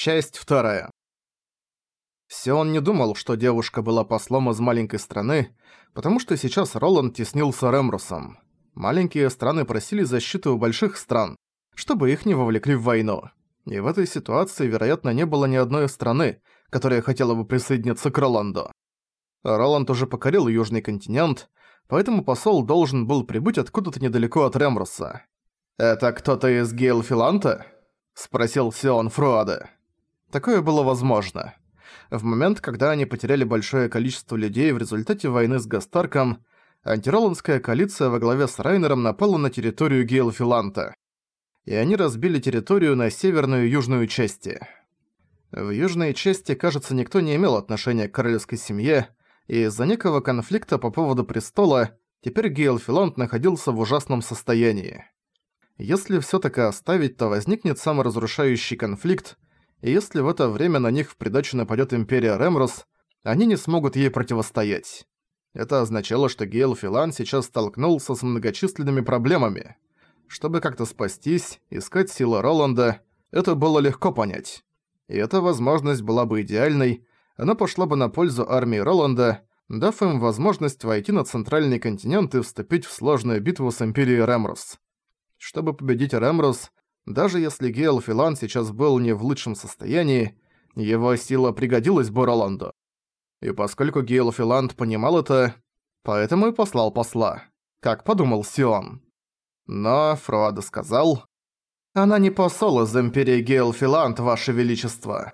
Часть вторая. Сион не думал, что девушка была послом из маленькой страны, потому что сейчас Роланд теснился Ремрусом. Маленькие страны просили защиты у больших стран, чтобы их не вовлекли в войну. И в этой ситуации, вероятно, не было ни одной страны, которая хотела бы присоединиться к Роланду. Роланд уже покорил Южный континент, поэтому посол должен был прибыть откуда-то недалеко от Ремруса. «Это кто-то из Гейлфиланта?» – спросил Сион Фруада. Такое было возможно. В момент, когда они потеряли большое количество людей в результате войны с Гастарком, антироландская коалиция во главе с Райнером напала на территорию Гейлфиланта. И они разбили территорию на северную и южную части. В южной части, кажется, никто не имел отношения к королевской семье, и из-за некого конфликта по поводу престола теперь Гейлфиланд находился в ужасном состоянии. Если всё так и оставить, то возникнет саморазрушающий конфликт, и если в это время на них в придачу нападёт Империя Ремрус, они не смогут ей противостоять. Это означало, что Гейл Филан сейчас столкнулся с многочисленными проблемами. Чтобы как-то спастись, искать силы Роланда, это было легко понять. И эта возможность была бы идеальной, она пошла бы на пользу армии Роланда, дав им возможность войти на центральный континент и вступить в сложную битву с Империей Ремрус. Чтобы победить Ремрус, даже если Гейл Филан сейчас был не в лучшем состоянии, его сила пригодилась бы Роланду. И поскольку Гейл Филанд понимал это, поэтому и послал посла, как подумал Сион. Но Фруада сказал, «Она не посол из Империи Гейл Филанд, Ваше Величество».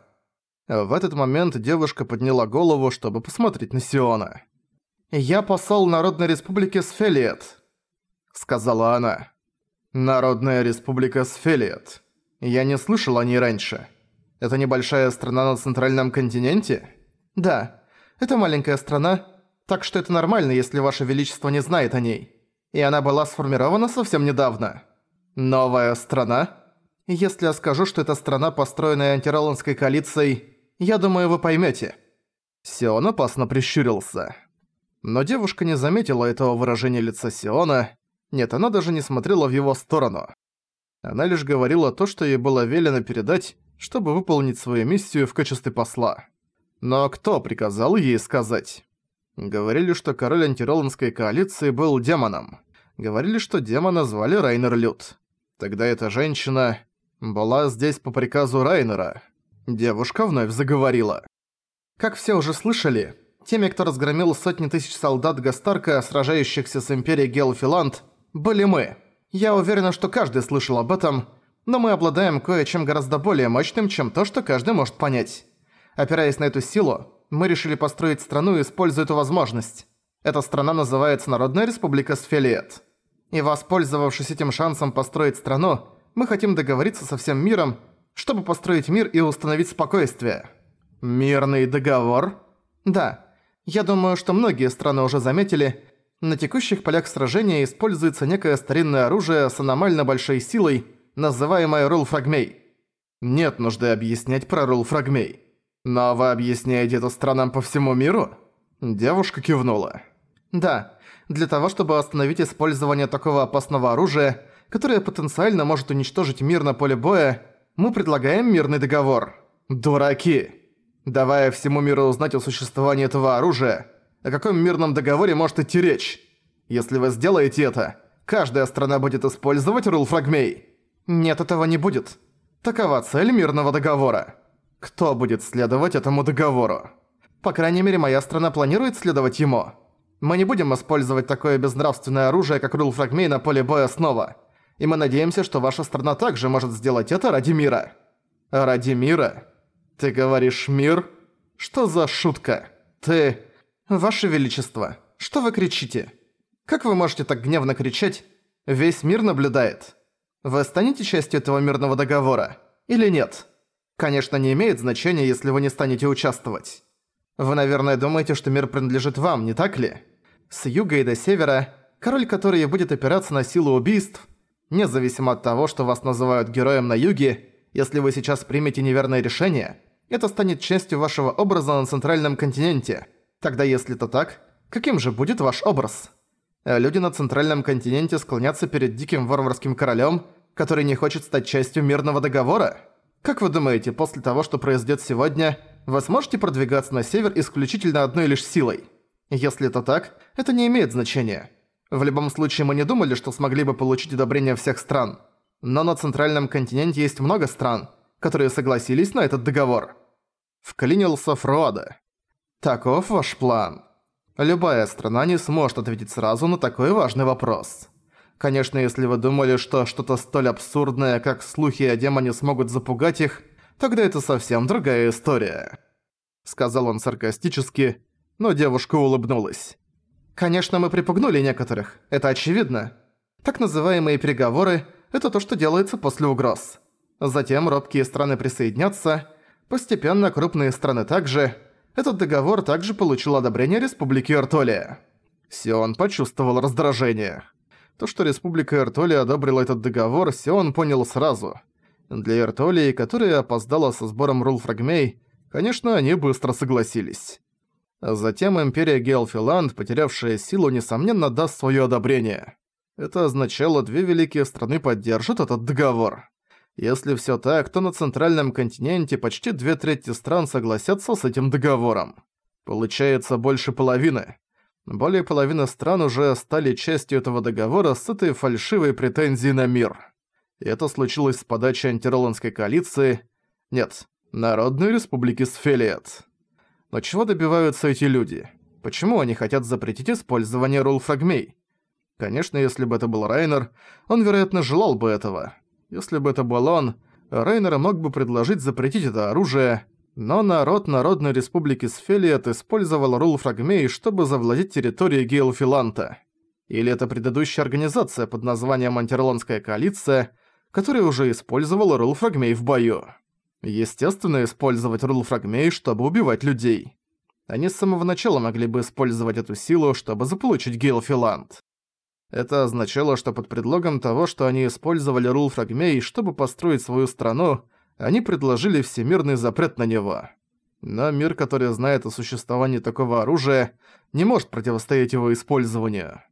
В этот момент девушка подняла голову, чтобы посмотреть на Сиона. «Я посол Народной Республики Сфелиет», — сказала она. Народная Республика Сфелиет. Я не слышал о ней раньше. Это небольшая страна на центральном континенте? Да, это маленькая страна, так что это нормально, если Ваше Величество не знает о ней. И она была сформирована совсем недавно. Новая страна? Если я скажу, что это страна, построенная антироландской коалицией, я думаю, вы поймете. Сион опасно прищурился. Но девушка не заметила этого выражения лица Сиона, нет, она даже не смотрела в его сторону. Она лишь говорила то, что ей было велено передать, чтобы выполнить свою миссию в качестве посла. Но кто приказал ей сказать? Говорили, что король антироландской коалиции был демоном. Говорили, что демона звали Райнер Лют. Тогда эта женщина была здесь по приказу Райнера. Девушка вновь заговорила. Как все уже слышали, теми, кто разгромил сотни тысяч солдат Гастарка, сражающихся с Империей Гелфиланд, были мы. Я уверена, что каждый слышал об этом, но мы обладаем кое-чем гораздо более мощным, чем то, что каждый может понять. Опираясь на эту силу, мы решили построить страну, используя эту возможность. Эта страна называется Народная Республика Сфелиет. И воспользовавшись этим шансом построить страну, мы хотим договориться со всем миром, чтобы построить мир и установить спокойствие. Мирный договор? Да. Я думаю, что многие страны уже заметили, на текущих полях сражения используется некое старинное оружие с аномально большой силой, называемое рулфрагмей. Нет нужды объяснять про рулфрагмей. Но вы объясняете это странам по всему миру? Девушка кивнула. Да, для того, чтобы остановить использование такого опасного оружия, которое потенциально может уничтожить мир на поле боя, мы предлагаем мирный договор. Дураки! Давая всему миру узнать о существовании этого оружия, о каком мирном договоре может идти речь? Если вы сделаете это, каждая страна будет использовать рулфрагмей. Нет, этого не будет. Такова цель мирного договора. Кто будет следовать этому договору? По крайней мере, моя страна планирует следовать ему. Мы не будем использовать такое безнравственное оружие, как рулфрагмей на поле боя снова. И мы надеемся, что ваша страна также может сделать это ради мира. Ради мира? Ты говоришь «мир»? Что за шутка? Ты... «Ваше Величество, что вы кричите? Как вы можете так гневно кричать? Весь мир наблюдает. Вы станете частью этого мирного договора? Или нет? Конечно, не имеет значения, если вы не станете участвовать. Вы, наверное, думаете, что мир принадлежит вам, не так ли? С юга и до севера, король, который будет опираться на силу убийств, независимо от того, что вас называют героем на юге, если вы сейчас примете неверное решение, это станет частью вашего образа на центральном континенте – Тогда если это так, каким же будет ваш образ? Люди на Центральном континенте склонятся перед диким варварским королем, который не хочет стать частью мирного договора? Как вы думаете, после того, что произойдет сегодня, вы сможете продвигаться на север исключительно одной лишь силой? Если это так, это не имеет значения. В любом случае, мы не думали, что смогли бы получить одобрение всех стран. Но на центральном континенте есть много стран, которые согласились на этот договор. Вклинился Фрода. Таков ваш план. Любая страна не сможет ответить сразу на такой важный вопрос. Конечно, если вы думали, что что-то столь абсурдное, как слухи о демоне смогут запугать их, тогда это совсем другая история. Сказал он саркастически, но девушка улыбнулась. Конечно, мы припугнули некоторых, это очевидно. Так называемые переговоры – это то, что делается после угроз. Затем робкие страны присоединятся, постепенно крупные страны также. Этот договор также получил одобрение Республики Эртолия. Сион почувствовал раздражение. То, что Республика Эртолия одобрила этот договор, Сион понял сразу. Для Эртолии, которая опоздала со сбором рулфрагмей, конечно, они быстро согласились. Затем Империя Геалфиланд, потерявшая силу, несомненно даст своё одобрение. Это означало, две великие страны поддержат этот договор. Если всё так, то на Центральном континенте почти две трети стран согласятся с этим договором. Получается больше половины. Более половины стран уже стали частью этого договора с этой фальшивой претензией на мир. И это случилось с подачи антироландской коалиции... Нет, Народной Республики Сфелиет. Но чего добиваются эти люди? Почему они хотят запретить использование рулфрагмей? Конечно, если бы это был Райнер, он, вероятно, желал бы этого. Если бы это был он, Райнер мог бы предложить запретить это оружие, но народ Народной Республики Сфелиет использовал рулфрагмей, чтобы завладеть территорией Гейлфиланта. Или это предыдущая организация под названием Антирландская коалиция, которая уже использовала рулфрагмей в бою. Естественно, использовать рулфрагмей, чтобы убивать людей. Они с самого начала могли бы использовать эту силу, чтобы заполучить Гейлфиланд. Это означало, что под предлогом того, что они использовали рулфрагмей, чтобы построить свою страну, они предложили всемирный запрет на него. Но мир, который знает о существовании такого оружия, не может противостоять его использованию.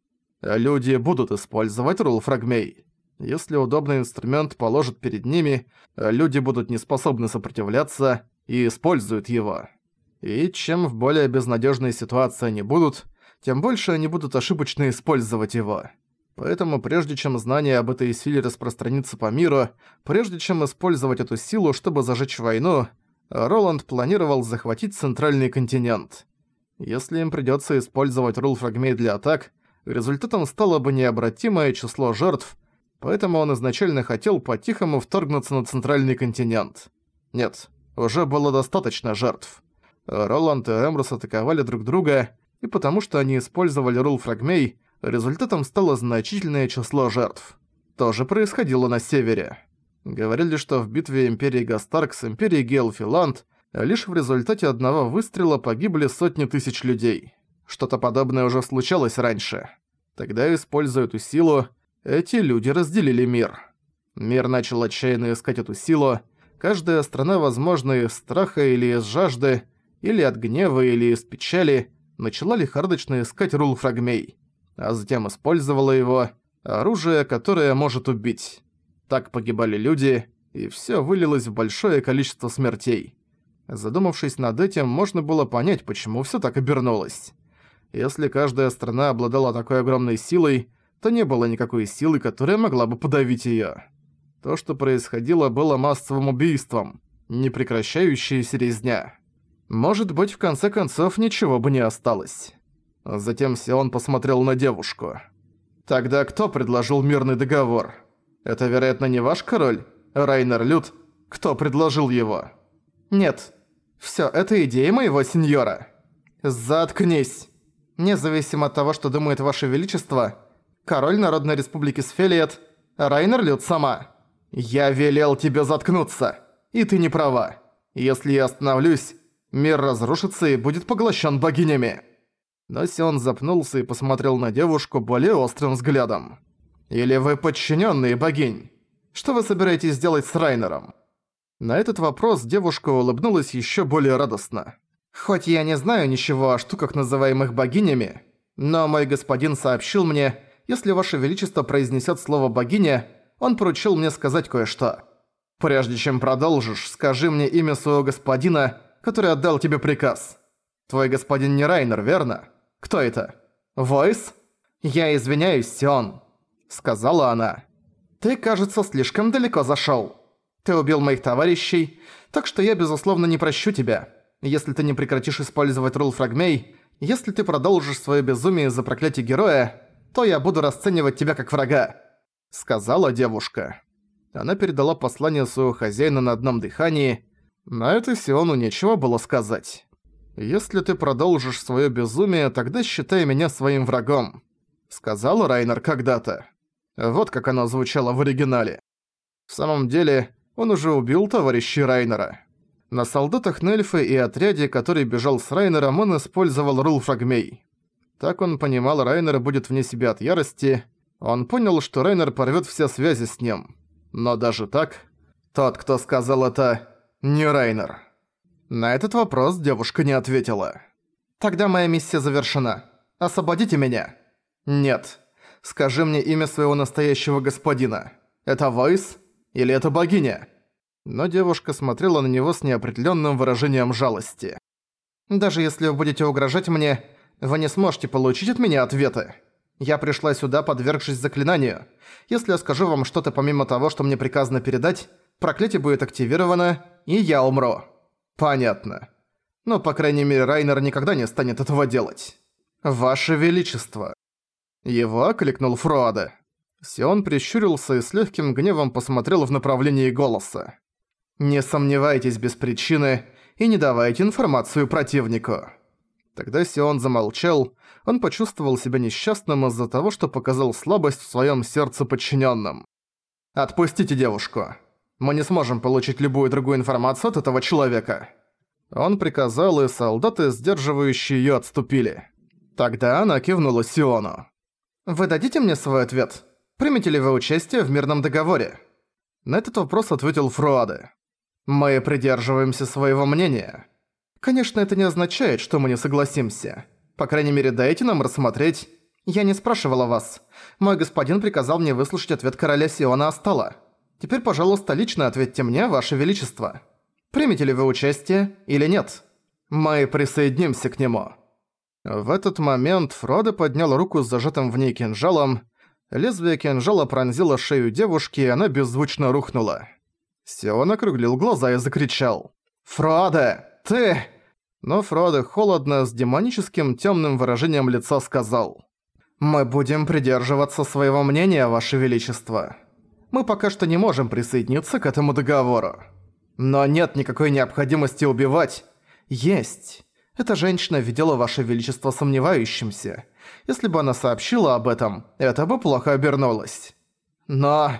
А люди будут использовать рулфрагмей. Если удобный инструмент положат перед ними, люди будут не способны сопротивляться и используют его. И чем в более безнадежной ситуации они будут, тем больше они будут ошибочно использовать его. Поэтому прежде чем знание об этой силе распространится по миру, прежде чем использовать эту силу, чтобы зажечь войну, Роланд планировал захватить центральный континент. Если им придётся использовать рулфрагмей для атак, результатом стало бы необратимое число жертв, поэтому он изначально хотел по-тихому вторгнуться на центральный континент. Нет, уже было достаточно жертв. Роланд и Эмрус атаковали друг друга, и потому что они использовали рул фрагмей, результатом стало значительное число жертв. То же происходило на севере. Говорили, что в битве Империи Гастарк с Империей Гейлфиланд лишь в результате одного выстрела погибли сотни тысяч людей. Что-то подобное уже случалось раньше. Тогда, используя эту силу, эти люди разделили мир. Мир начал отчаянно искать эту силу. Каждая страна, возможно, из страха или из жажды, или от гнева, или из печали, начала лихорадочно искать рул фрагмей, а затем использовала его, оружие, которое может убить. Так погибали люди, и всё вылилось в большое количество смертей. Задумавшись над этим, можно было понять, почему всё так обернулось. Если каждая страна обладала такой огромной силой, то не было никакой силы, которая могла бы подавить её. То, что происходило, было массовым убийством, непрекращающаяся резня. Может быть, в конце концов, ничего бы не осталось. Затем Сион посмотрел на девушку. «Тогда кто предложил мирный договор? Это, вероятно, не ваш король? Райнер Люд? Кто предложил его?» «Нет. Всё, это идея моего сеньора». «Заткнись!» Независимо от того, что думает Ваше Величество, король Народной Республики Сфелиет, Райнер Люд сама. Я велел тебе заткнуться, и ты не права. Если я остановлюсь, мир разрушится и будет поглощен богинями». Но Сион запнулся и посмотрел на девушку более острым взглядом. «Или вы подчиненные богинь? Что вы собираетесь делать с Райнером?» На этот вопрос девушка улыбнулась еще более радостно. «Хоть я не знаю ничего о штуках, называемых богинями, но мой господин сообщил мне, если ваше величество произнесет слово «богиня», он поручил мне сказать кое-что. Прежде чем продолжишь, скажи мне имя своего господина, который отдал тебе приказ. Твой господин не Райнер, верно? Кто это? Войс? Я извиняюсь, Сион, сказала она. Ты, кажется, слишком далеко зашёл. Ты убил моих товарищей, так что я, безусловно, не прощу тебя. Если ты не прекратишь использовать рул фрагмей, если ты продолжишь своё безумие из-за проклятия героя, то я буду расценивать тебя как врага», — сказала девушка. Она передала послание своего хозяина на одном дыхании. На это Сиону нечего было сказать. «Если ты продолжишь своё безумие, тогда считай меня своим врагом», — сказал Райнер когда-то. Вот как оно звучало в оригинале. В самом деле, он уже убил товарища Райнера. На солдатах Нельфы и отряде, который бежал с Райнером, он использовал рул фрагмей. Так он понимал, Райнер будет вне себя от ярости. Он понял, что Райнер порвёт все связи с ним. Но даже так, тот, кто сказал это, не Райнер. На этот вопрос девушка не ответила. «Тогда моя миссия завершена. Освободите меня». «Нет. Скажи мне имя своего настоящего господина. Это Войс или это богиня?» Но девушка смотрела на него с неопределённым выражением жалости. «Даже если вы будете угрожать мне, вы не сможете получить от меня ответы. Я пришла сюда, подвергшись заклинанию. Если я скажу вам что-то помимо того, что мне приказано передать, проклятие будет активировано, и я умру. Понятно. Но, по крайней мере, Райнер никогда не станет этого делать. Ваше Величество. Его окликнул Фруаде. Сион прищурился и с легким гневом посмотрел в направлении голоса. «Не сомневайтесь без причины и не давайте информацию противнику». Тогда Сион замолчал, он почувствовал себя несчастным из-за того, что показал слабость в своем сердце подчиненным. «Отпустите девушку. Мы не сможем получить любую другую информацию от этого человека». Он приказал, и солдаты, сдерживающие ее, отступили. Тогда она кивнула Сиону. «Вы дадите мне свой ответ? Примете ли вы участие в мирном договоре?» На этот вопрос ответил Фруаде. «Мы придерживаемся своего мнения. Конечно, это не означает, что мы не согласимся. По крайней мере, дайте нам рассмотреть. Я не спрашивала вас. Мой господин приказал мне выслушать ответ короля Сиона Астала. Теперь, пожалуйста, лично ответьте мне, ваше величество. Примете ли вы участие или нет? Мы присоединимся к нему». В этот момент Фродо поднял руку с зажатым в ней кинжалом. Лезвие кинжала пронзило шею девушки, и она беззвучно рухнула. Сион округлил глаза и закричал. «Фродо, ты...» Но Фродо холодно, с демоническим темным выражением лица сказал. «Мы будем придерживаться своего мнения, Ваше Величество. Мы пока что не можем присоединиться к этому договору. Но нет никакой необходимости убивать. Есть. Эта женщина видела Ваше Величество сомневающимся. Если бы она сообщила об этом, это бы плохо обернулось. Но...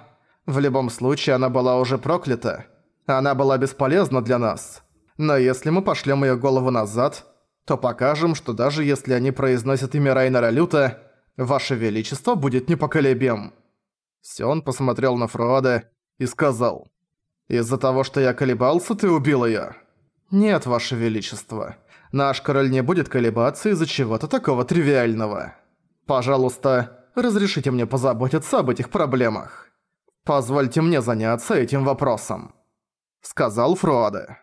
В любом случае она была уже проклята. Она была бесполезна для нас. Но если мы пошлем ее голову назад, то покажем, что даже если они произносят имя Райнера Люта, Ваше Величество будет непоколебим». Сион посмотрел на Фруада и сказал, «Из-за того, что я колебался, ты убил её?» «Нет, Ваше Величество, наш король не будет колебаться из-за чего-то такого тривиального. Пожалуйста, разрешите мне позаботиться об этих проблемах. Позвольте мне заняться этим вопросом», — сказал Фруаде.